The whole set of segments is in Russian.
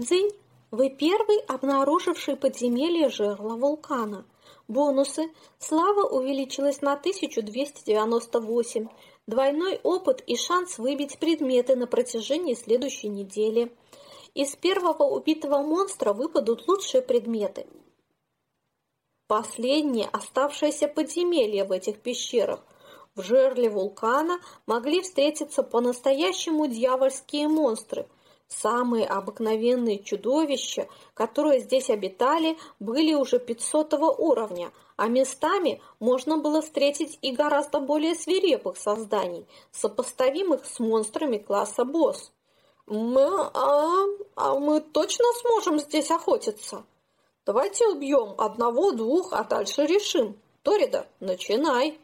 Дзынь, вы первый, обнаруживший подземелье жерла вулкана. Бонусы. Слава увеличилась на 1298. Двойной опыт и шанс выбить предметы на протяжении следующей недели. Из первого убитого монстра выпадут лучшие предметы. Последнее оставшееся подземелье в этих пещерах. В жерле вулкана могли встретиться по-настоящему дьявольские монстры – Самые обыкновенные чудовища, которые здесь обитали, были уже 500 уровня, а местами можно было встретить и гораздо более свирепых созданий, сопоставимых с монстрами класса босс. Мы, а, а мы точно сможем здесь охотиться? Давайте убьем одного-двух, а дальше решим. Торида, начинай.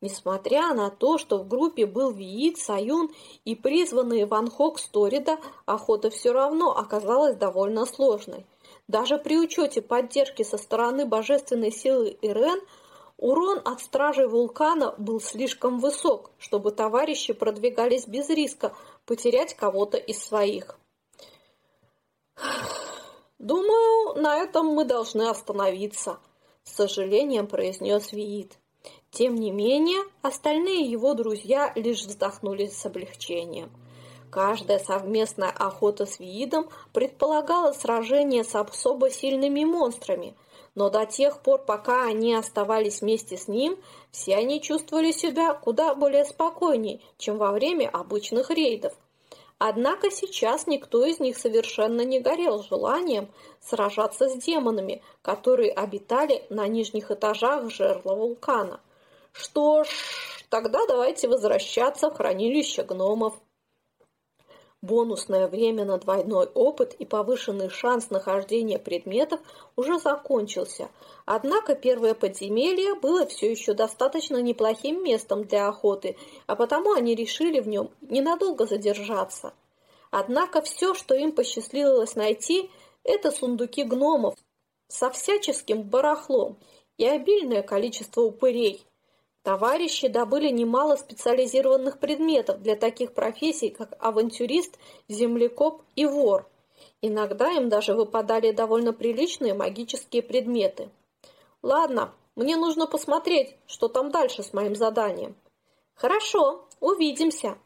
Несмотря на то, что в группе был Виит, Саюн и призванный Ван Хок Сторида, охота все равно оказалась довольно сложной. Даже при учете поддержки со стороны божественной силы Ирен, урон от стражей вулкана был слишком высок, чтобы товарищи продвигались без риска потерять кого-то из своих. «Думаю, на этом мы должны остановиться», — с сожалением произнес Виит. Тем не менее, остальные его друзья лишь вздохнули с облегчением. Каждая совместная охота с Виидом предполагала сражение с особо сильными монстрами, но до тех пор, пока они оставались вместе с ним, все они чувствовали себя куда более спокойнее, чем во время обычных рейдов. Однако сейчас никто из них совершенно не горел желанием сражаться с демонами, которые обитали на нижних этажах жерла вулкана. Что ж, тогда давайте возвращаться в хранилище гномов. Бонусное время на двойной опыт и повышенный шанс нахождения предметов уже закончился, однако первое подземелье было все еще достаточно неплохим местом для охоты, а потому они решили в нем ненадолго задержаться. Однако все, что им посчастливилось найти, это сундуки гномов со всяческим барахлом и обильное количество упырей, Товарищи добыли немало специализированных предметов для таких профессий, как авантюрист, землекоп и вор. Иногда им даже выпадали довольно приличные магические предметы. Ладно, мне нужно посмотреть, что там дальше с моим заданием. Хорошо, увидимся.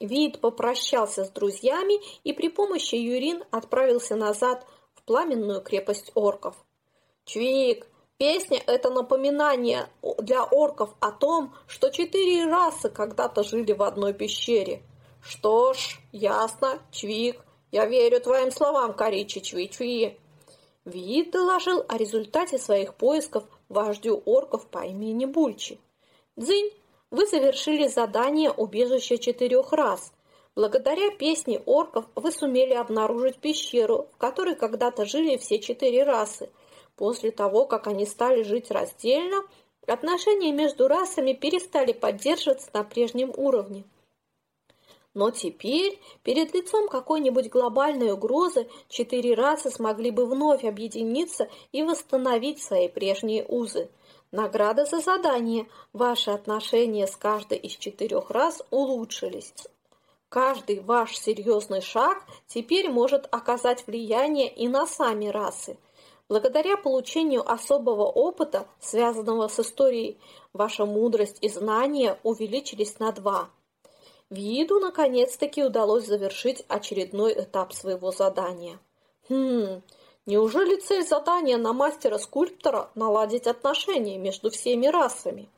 Вид попрощался с друзьями и при помощи Юрин отправился назад в пламенную крепость орков. Чвик, Песня – это напоминание для орков о том, что четыре расы когда-то жили в одной пещере. Что ж, ясно, Чвик, я верю твоим словам, Коричи Чви-Чви. Виит доложил о результате своих поисков вождю орков по имени Бульчи. Дзынь, вы завершили задание убежища четырех рас. Благодаря песне орков вы сумели обнаружить пещеру, в которой когда-то жили все четыре расы – После того, как они стали жить раздельно, отношения между расами перестали поддерживаться на прежнем уровне. Но теперь, перед лицом какой-нибудь глобальной угрозы, четыре расы смогли бы вновь объединиться и восстановить свои прежние узы. Награда за задание. Ваши отношения с каждой из четырех рас улучшились. Каждый ваш серьезный шаг теперь может оказать влияние и на сами расы – Благодаря получению особого опыта, связанного с историей, ваша мудрость и знания увеличились на два. Виду наконец-таки удалось завершить очередной этап своего задания. Хм, неужели цель задания на мастера-скульптора наладить отношения между всеми расами?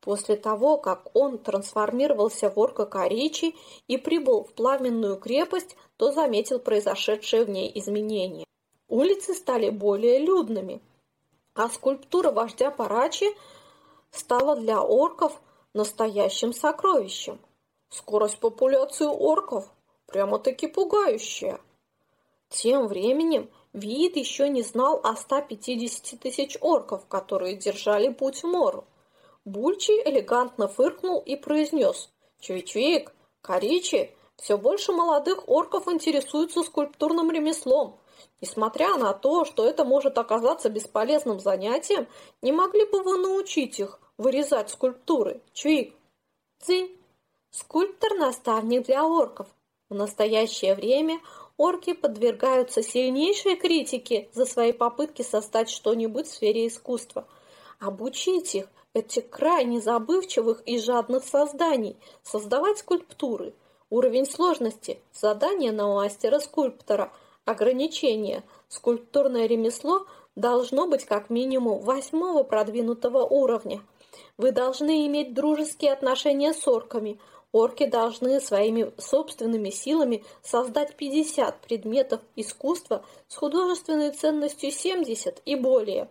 После того, как он трансформировался в орка Коричи и прибыл в пламенную крепость, то заметил произошедшее в ней изменение. Улицы стали более людными, а скульптура вождя Парачи стала для орков настоящим сокровищем. Скорость популяции орков прямо-таки пугающая. Тем временем Виит еще не знал о 150 тысяч орков, которые держали путь Мору. Бульчи элегантно фыркнул и произнес «Чвик-чвик, Коричи, все больше молодых орков интересуются скульптурным ремеслом. Несмотря на то, что это может оказаться бесполезным занятием, не могли бы вы научить их вырезать скульптуры? Чуик. Цинь. Скульптор – наставник для орков. В настоящее время орки подвергаются сильнейшей критике за свои попытки создать что-нибудь в сфере искусства. Обучить их, этих крайне забывчивых и жадных созданий, создавать скульптуры. Уровень сложности, задание на мастера-скульптора, ограничения, скульптурное ремесло должно быть как минимум восьмого продвинутого уровня. Вы должны иметь дружеские отношения с орками – Орки должны своими собственными силами создать 50 предметов искусства с художественной ценностью 70 и более.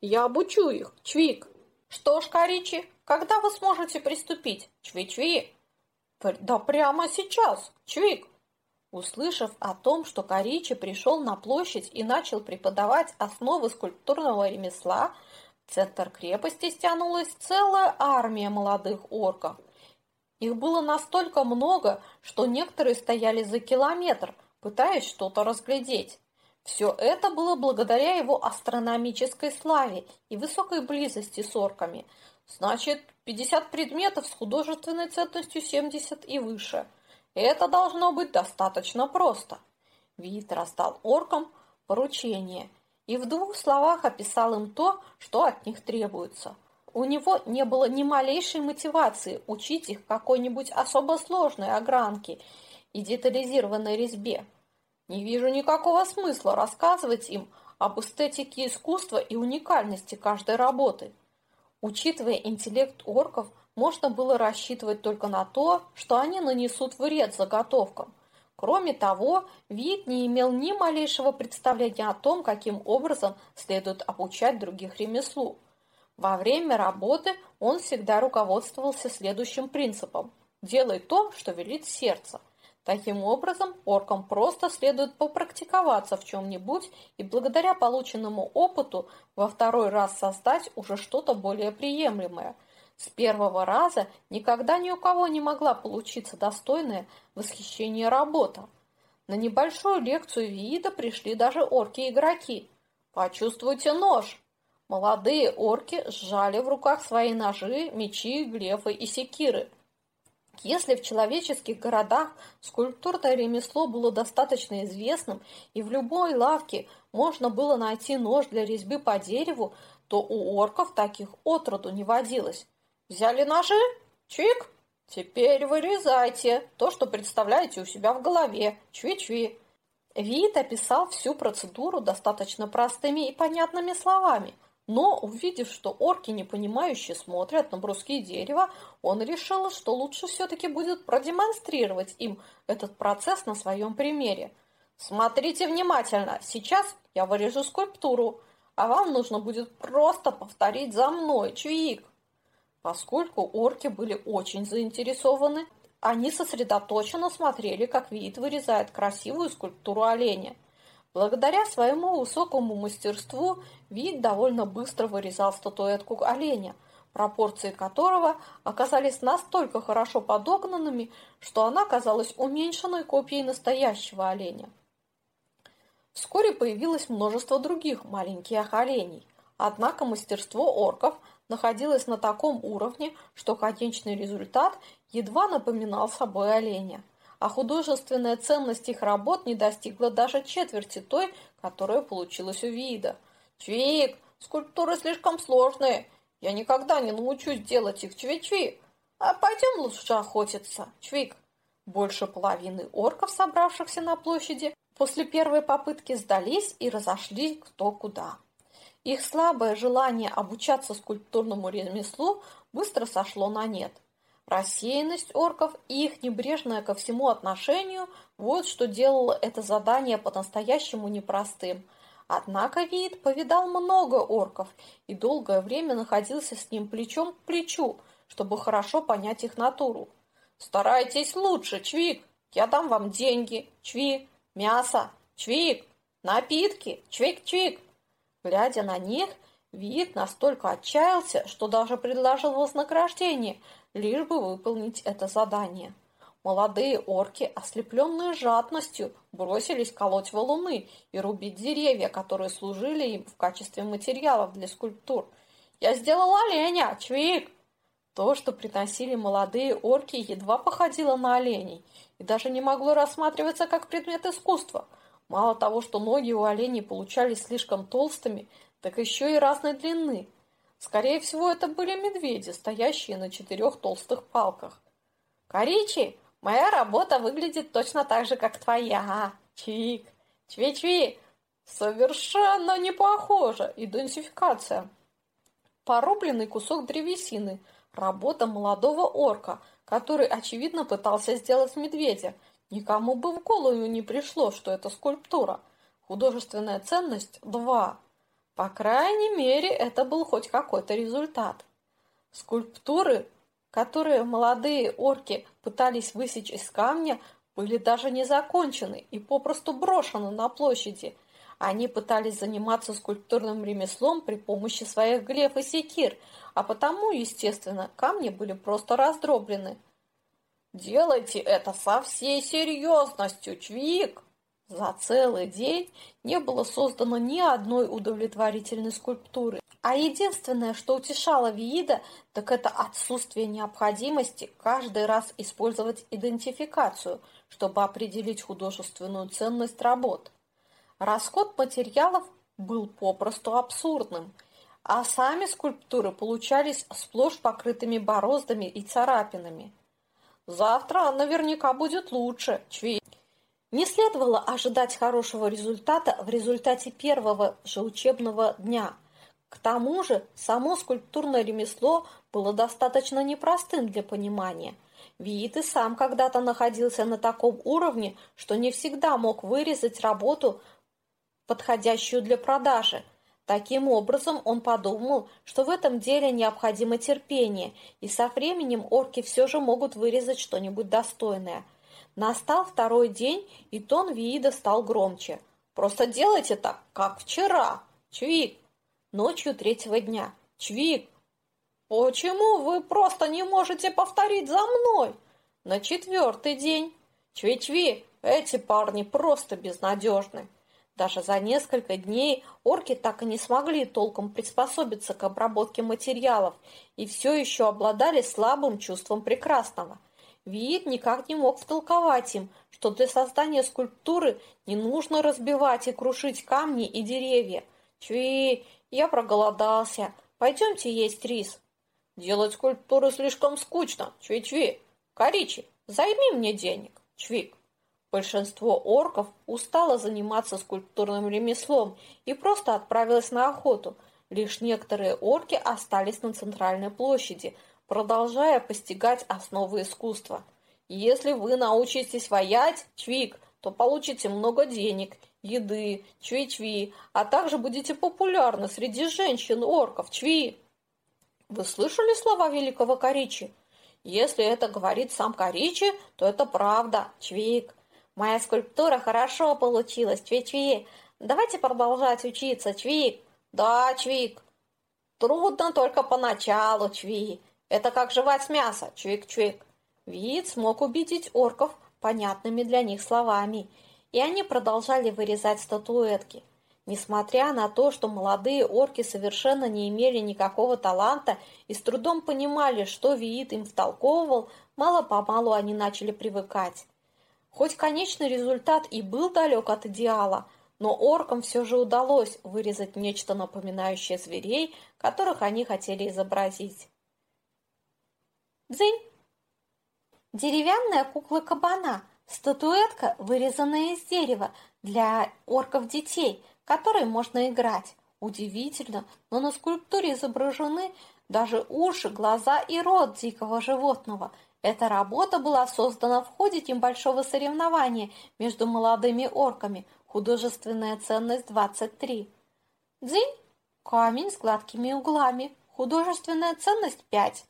Я обучу их, Чвик. Что ж, Коричи, когда вы сможете приступить? Чви-чви. Да прямо сейчас, Чвик. Услышав о том, что Коричи пришел на площадь и начал преподавать основы скульптурного ремесла, в центр крепости стянулась целая армия молодых орков – их было настолько много, что некоторые стояли за километр, пытаясь что-то разглядеть. Все это было благодаря его астрономической славе и высокой близости с орками. Значит, 50 предметов с художественной ценностью 70 и выше. Это должно быть достаточно просто. Вид раздал оркам поручение и в двух словах описал им то, что от них требуется – у него не было ни малейшей мотивации учить их какой-нибудь особо сложной огранке и детализированной резьбе. Не вижу никакого смысла рассказывать им об эстетике искусства и уникальности каждой работы. Учитывая интеллект орков, можно было рассчитывать только на то, что они нанесут вред заготовкам. Кроме того, вид не имел ни малейшего представления о том, каким образом следует обучать других ремеслу. Во время работы он всегда руководствовался следующим принципом – делай то, что велит сердце. Таким образом, оркам просто следует попрактиковаться в чем-нибудь и благодаря полученному опыту во второй раз создать уже что-то более приемлемое. С первого раза никогда ни у кого не могла получиться достойная восхищение работа. На небольшую лекцию вида пришли даже орки-игроки. «Почувствуйте нож!» Молодые орки сжали в руках свои ножи, мечи, глефы и секиры. Если в человеческих городах скульптурное ремесло было достаточно известным, и в любой лавке можно было найти нож для резьбы по дереву, то у орков таких отроду не водилось. Взяли ножи? Чик! Теперь вырезайте то, что представляете у себя в голове. Чви-чви. Вид описал всю процедуру достаточно простыми и понятными словами – но, увидев, что орки непонимающе смотрят на бруски дерева, он решил, что лучше все-таки будет продемонстрировать им этот процесс на своем примере. Смотрите внимательно, сейчас я вырежу скульптуру, а вам нужно будет просто повторить за мной, чуик. Поскольку орки были очень заинтересованы, они сосредоточенно смотрели, как вид вырезает красивую скульптуру оленя – Благодаря своему высокому мастерству Вид довольно быстро вырезал статуэтку оленя, пропорции которого оказались настолько хорошо подогнанными, что она казалась уменьшенной копией настоящего оленя. Вскоре появилось множество других маленьких оленей, однако мастерство орков находилось на таком уровне, что конечный результат едва напоминал собой оленя а художественная ценность их работ не достигла даже четверти той, которая получилась у вида. «Чвик, скульптуры слишком сложные. Я никогда не научусь делать их, чви-чви. А пойдем лучше охотиться, чвик». Больше половины орков, собравшихся на площади, после первой попытки сдались и разошлись кто куда. Их слабое желание обучаться скульптурному ремеслу быстро сошло на нет – Рассеянность орков и их небрежное ко всему отношению – вот что делало это задание по-настоящему непростым. Однако Вид повидал много орков и долгое время находился с ним плечом к плечу, чтобы хорошо понять их натуру. «Старайтесь лучше, Чвик! Я дам вам деньги, Чвик, мясо, Чвик, напитки, Чвик-Чвик!» Глядя на них, Вид настолько отчаялся, что даже предложил вознаграждение – лишь бы выполнить это задание. Молодые орки, ослепленные жадностью, бросились колоть валуны и рубить деревья, которые служили им в качестве материалов для скульптур. «Я сделал оленя! Чвик!» То, что приносили молодые орки, едва походило на оленей, и даже не могло рассматриваться как предмет искусства. Мало того, что ноги у оленей получались слишком толстыми, так еще и разной длины. Скорее всего, это были медведи, стоящие на четырех толстых палках. «Коричи, моя работа выглядит точно так же, как твоя, Чик, Чви-чви!» «Совершенно не похоже! Идентификация!» Порубленный кусок древесины, работа молодого орка, который, очевидно, пытался сделать медведя. Никому бы в голову не пришло, что это скульптура. Художественная ценность – два. По крайней мере, это был хоть какой-то результат. Скульптуры, которые молодые орки пытались высечь из камня, были даже не закончены и попросту брошены на площади. Они пытались заниматься скульптурным ремеслом при помощи своих глеф и секир, а потому, естественно, камни были просто раздроблены. «Делайте это со всей серьезностью, Чвик!» За целый день не было создано ни одной удовлетворительной скульптуры. А единственное, что утешало Виида, так это отсутствие необходимости каждый раз использовать идентификацию, чтобы определить художественную ценность работ. Расход материалов был попросту абсурдным, а сами скульптуры получались сплошь покрытыми бороздами и царапинами. Завтра наверняка будет лучше, Чви. Не следовало ожидать хорошего результата в результате первого же учебного дня. К тому же, само скульптурное ремесло было достаточно непростым для понимания. Виит и сам когда-то находился на таком уровне, что не всегда мог вырезать работу, подходящую для продажи. Таким образом, он подумал, что в этом деле необходимо терпение, и со временем орки все же могут вырезать что-нибудь достойное – Настал второй день, и тон Виида стал громче. «Просто делайте так, как вчера, Чвик!» Ночью третьего дня. «Чвик, почему вы просто не можете повторить за мной?» На четвертый день. «Чви-чви, эти парни просто безнадежны!» Даже за несколько дней орки так и не смогли толком приспособиться к обработке материалов и все еще обладали слабым чувством прекрасного – Виит никак не мог втолковать им, что для создания скульптуры не нужно разбивать и крушить камни и деревья. Чви, я проголодался. Пойдемте есть рис. Делать скульптуры слишком скучно. Чви-чви. Коричи, займи мне денег. Чвик. Большинство орков устало заниматься скульптурным ремеслом и просто отправилось на охоту. Лишь некоторые орки остались на центральной площади – продолжая постигать основы искусства. Если вы научитесь воять, чвик, то получите много денег, еды, чви-чви, а также будете популярны среди женщин-орков, чви. Вы слышали слова великого Коричи? Если это говорит сам Коричи, то это правда, чвик. Моя скульптура хорошо получилась, чви-чви. Давайте продолжать учиться, чвик. Да, чвик. Трудно только поначалу, чвик. Это как жевать мясо, чвик-чвик. Вид смог убедить орков понятными для них словами, и они продолжали вырезать статуэтки. Несмотря на то, что молодые орки совершенно не имели никакого таланта и с трудом понимали, что Виит им втолковывал, мало-помалу они начали привыкать. Хоть конечный результат и был далек от идеала, но оркам все же удалось вырезать нечто напоминающее зверей, которых они хотели изобразить. Дзынь! Деревянная кукла кабана, статуэтка, вырезанная из дерева для орков-детей, которой можно играть. Удивительно, но на скульптуре изображены даже уши, глаза и рот дикого животного. Эта работа была создана в ходе небольшого соревнования между молодыми орками. Художественная ценность 23. Дзынь! Камень с гладкими углами. Художественная ценность 5.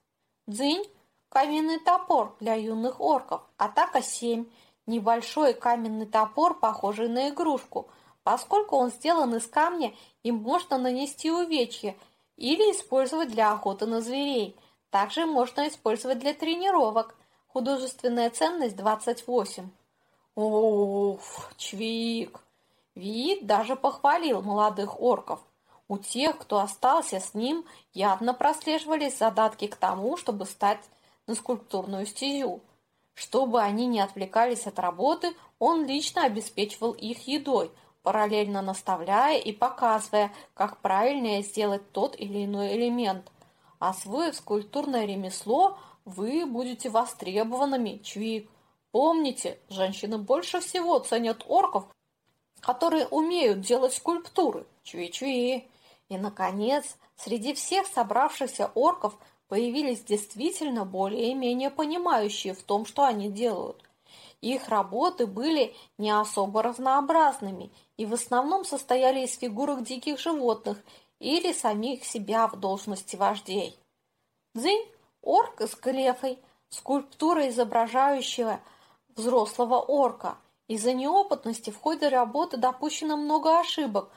Дзынь! Каменный топор для юных орков. Атака 7. Небольшой каменный топор, похожий на игрушку. Поскольку он сделан из камня, им можно нанести увечья или использовать для охоты на зверей. Также можно использовать для тренировок. Художественная ценность 28. Уф, Чвик! Вид даже похвалил молодых орков. У тех, кто остался с ним, явно прослеживались задатки к тому, чтобы стать на скульптурную стезю. Чтобы они не отвлекались от работы, он лично обеспечивал их едой, параллельно наставляя и показывая, как правильнее сделать тот или иной элемент. Освоив скульптурное ремесло, вы будете востребованными, Чвик. Помните, женщины больше всего ценят орков, которые умеют делать скульптуры. Чви-чви. И, наконец, среди всех собравшихся орков появились действительно более-менее понимающие в том, что они делают. Их работы были не особо разнообразными и в основном состояли из фигурок диких животных или самих себя в должности вождей. Дзынь – орк с глефой, скульптура, изображающая взрослого орка. Из-за неопытности в ходе работы допущено много ошибок,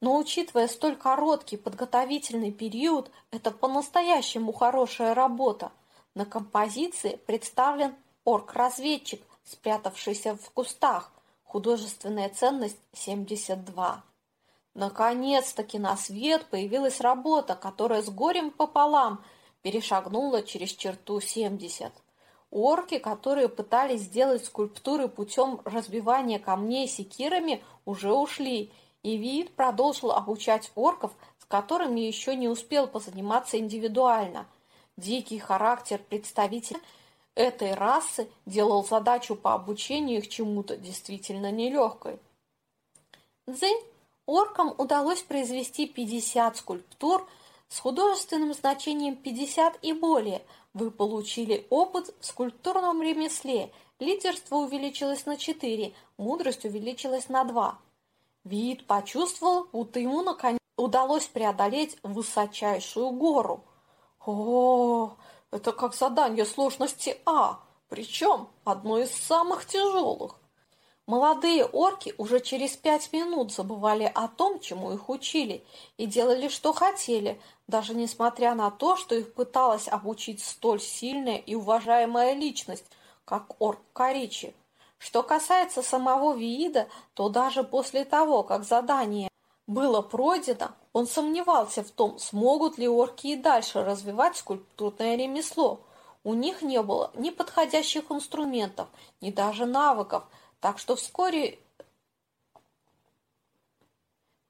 но учитывая столь короткий подготовительный период, это по-настоящему хорошая работа. На композиции представлен орк-разведчик, спрятавшийся в кустах. Художественная ценность 72. Наконец-таки на свет появилась работа, которая с горем пополам перешагнула через черту 70. Орки, которые пытались сделать скульптуры путем разбивания камней секирами, уже ушли, и Виит продолжил обучать орков, с которыми еще не успел позаниматься индивидуально. Дикий характер представителя этой расы делал задачу по обучению их чему-то действительно нелегкой. Дзынь оркам удалось произвести 50 скульптур с художественным значением 50 и более. Вы получили опыт в скульптурном ремесле. Лидерство увеличилось на 4, мудрость увеличилась на 2. Вид почувствовал, будто ему наконец удалось преодолеть высочайшую гору. О, это как задание сложности А, причем одно из самых тяжелых. Молодые орки уже через пять минут забывали о том, чему их учили, и делали, что хотели, даже несмотря на то, что их пыталась обучить столь сильная и уважаемая личность, как орк Коричи. Что касается самого Виида, то даже после того, как задание было пройдено, он сомневался в том, смогут ли орки и дальше развивать скульптурное ремесло. У них не было ни подходящих инструментов, ни даже навыков, так что вскоре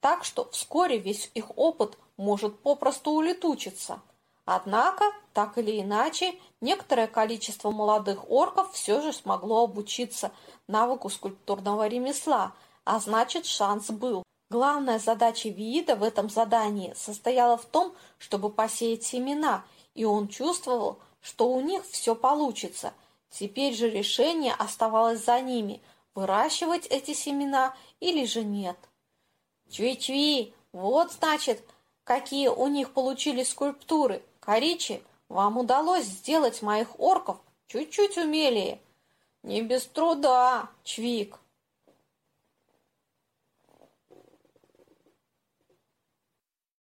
так что вскоре весь их опыт может попросту улетучиться. Однако, так или иначе, некоторое количество молодых орков все же смогло обучиться навыку скульптурного ремесла, а значит шанс был. Главная задача Виида в этом задании состояла в том, чтобы посеять семена, и он чувствовал, что у них все получится. Теперь же решение оставалось за ними – выращивать эти семена или же нет. Чуи-чуи, вот значит, какие у них получились скульптуры – Коричи, вам удалось сделать моих орков чуть-чуть умелее. Не без труда, Чвик.